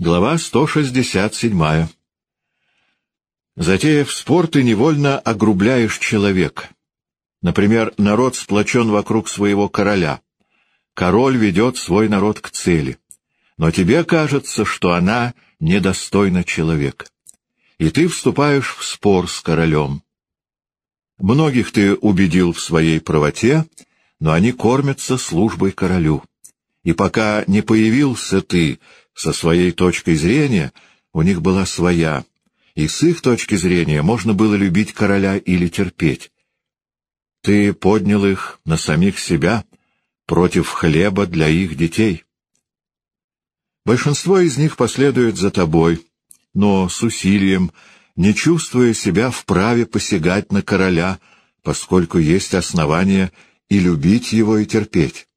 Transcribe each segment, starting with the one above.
Глава 167. Затеяв спор, ты невольно огрубляешь человека. Например, народ сплочен вокруг своего короля. Король ведет свой народ к цели. Но тебе кажется, что она недостойна человека. И ты вступаешь в спор с королем. Многих ты убедил в своей правоте, но они кормятся службой королю. И пока не появился ты со своей точкой зрения, у них была своя, и с их точки зрения можно было любить короля или терпеть. Ты поднял их на самих себя против хлеба для их детей. Большинство из них последует за тобой, но с усилием, не чувствуя себя вправе посягать на короля, поскольку есть основания и любить его, и терпеть.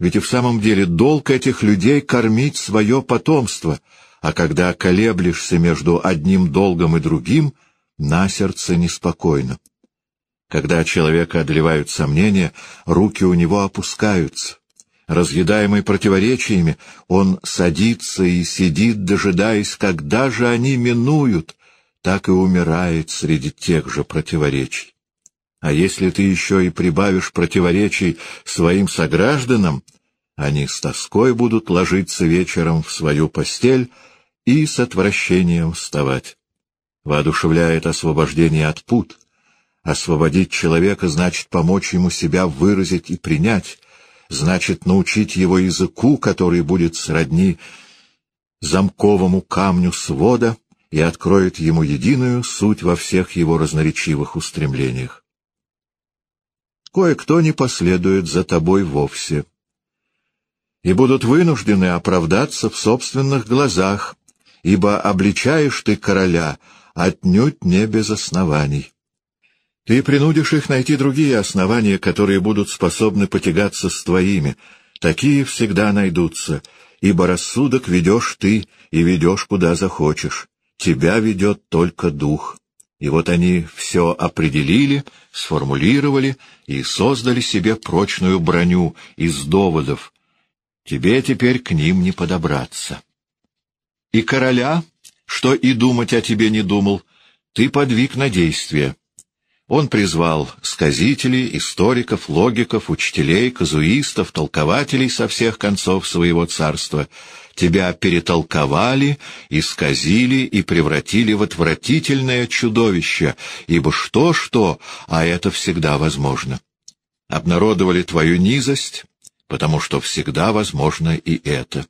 Ведь и в самом деле долг этих людей — кормить свое потомство, а когда колеблешься между одним долгом и другим, на сердце неспокойно. Когда человека одолевают сомнения, руки у него опускаются. Разъедаемый противоречиями, он садится и сидит, дожидаясь, когда же они минуют, так и умирает среди тех же противоречий. А если ты еще и прибавишь противоречий своим согражданам, они с тоской будут ложиться вечером в свою постель и с отвращением вставать. Воодушевляет освобождение от пут. Освободить человека значит помочь ему себя выразить и принять, значит научить его языку, который будет сродни замковому камню свода и откроет ему единую суть во всех его разноречивых устремлениях. Кое-кто не последует за тобой вовсе и будут вынуждены оправдаться в собственных глазах, ибо обличаешь ты короля отнюдь не без оснований. Ты принудишь их найти другие основания, которые будут способны потягаться с твоими. Такие всегда найдутся, ибо рассудок ведешь ты и ведешь куда захочешь. Тебя ведет только дух. И вот они все определили, сформулировали и создали себе прочную броню из доводов. Тебе теперь к ним не подобраться. И короля, что и думать о тебе не думал, ты подвиг на действие. Он призвал сказителей, историков, логиков, учителей, казуистов, толкователей со всех концов своего царства. Тебя перетолковали, исказили и превратили в отвратительное чудовище, ибо что-что, а это всегда возможно. Обнародовали твою низость, потому что всегда возможно и это.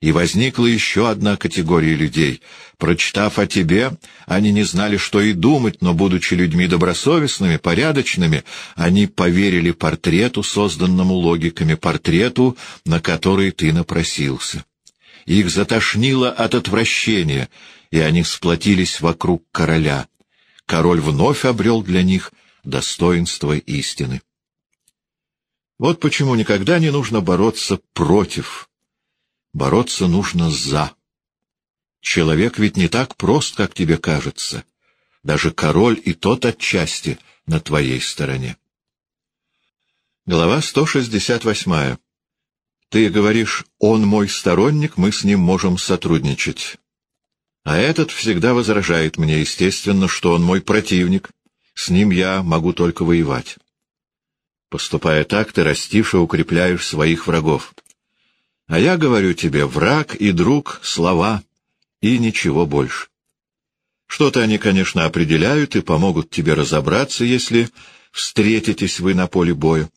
И возникла еще одна категория людей. Прочитав о тебе, они не знали, что и думать, но, будучи людьми добросовестными, порядочными, они поверили портрету, созданному логиками, портрету, на который ты напросился. Их затошнило от отвращения, и они сплотились вокруг короля. Король вновь обрел для них достоинство истины. Вот почему никогда не нужно бороться против Бороться нужно за. Человек ведь не так прост, как тебе кажется. Даже король и тот отчасти на твоей стороне. Глава 168. Ты говоришь, он мой сторонник, мы с ним можем сотрудничать. А этот всегда возражает мне, естественно, что он мой противник, с ним я могу только воевать. Поступая так, ты растишь и укрепляешь своих врагов. А я говорю тебе, враг и друг — слова, и ничего больше. Что-то они, конечно, определяют и помогут тебе разобраться, если встретитесь вы на поле боя.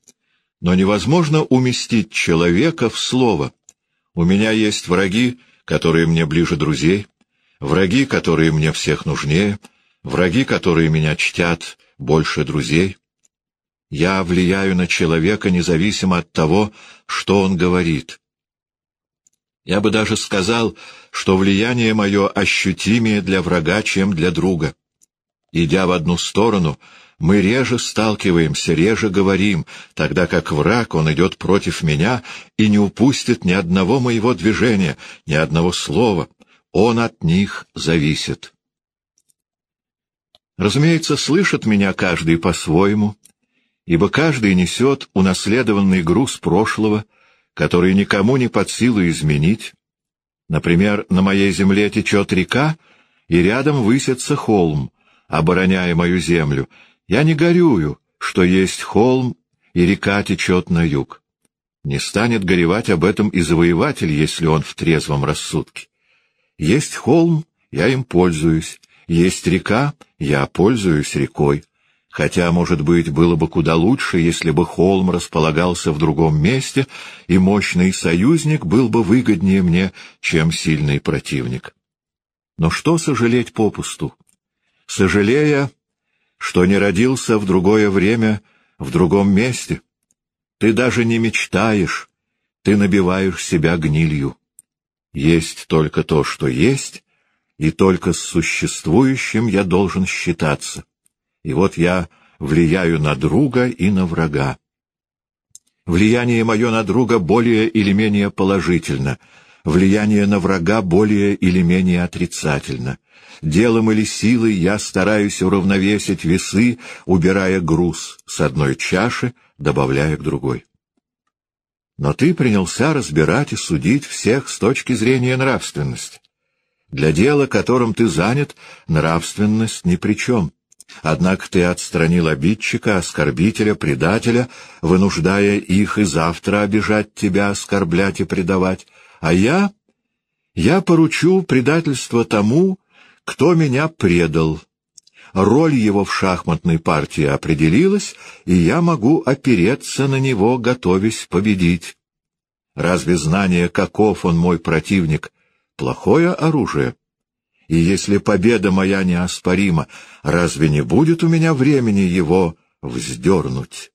Но невозможно уместить человека в слово. У меня есть враги, которые мне ближе друзей, враги, которые мне всех нужнее, враги, которые меня чтят больше друзей. Я влияю на человека независимо от того, что он говорит. Я бы даже сказал, что влияние мое ощутимее для врага, чем для друга. Идя в одну сторону, мы реже сталкиваемся, реже говорим, тогда как враг, он идет против меня и не упустит ни одного моего движения, ни одного слова. Он от них зависит. Разумеется, слышит меня каждый по-своему, ибо каждый несет унаследованный груз прошлого — который никому не под силу изменить, Например, на моей земле течет река, и рядом высится холм, обороняя мою землю. Я не горюю, что есть холм, и река течет на юг. Не станет горевать об этом и завоеватель, если он в трезвом рассудке. Есть холм, я им пользуюсь, есть река, я пользуюсь рекой. Хотя, может быть, было бы куда лучше, если бы холм располагался в другом месте, и мощный союзник был бы выгоднее мне, чем сильный противник. Но что сожалеть попусту? Сожалея, что не родился в другое время, в другом месте, ты даже не мечтаешь, ты набиваешь себя гнилью. Есть только то, что есть, и только с существующим я должен считаться. И вот я влияю на друга и на врага. Влияние мое на друга более или менее положительно, влияние на врага более или менее отрицательно. Делом или силой я стараюсь уравновесить весы, убирая груз с одной чаши, добавляя к другой. Но ты принялся разбирать и судить всех с точки зрения нравственности. Для дела, которым ты занят, нравственность ни при чем. Однако ты отстранил обидчика, оскорбителя, предателя, вынуждая их и завтра обижать тебя, оскорблять и предавать. А я... я поручу предательство тому, кто меня предал. Роль его в шахматной партии определилась, и я могу опереться на него, готовясь победить. Разве знание, каков он мой противник, плохое оружие? И если победа моя неоспорима, разве не будет у меня времени его вздернуть?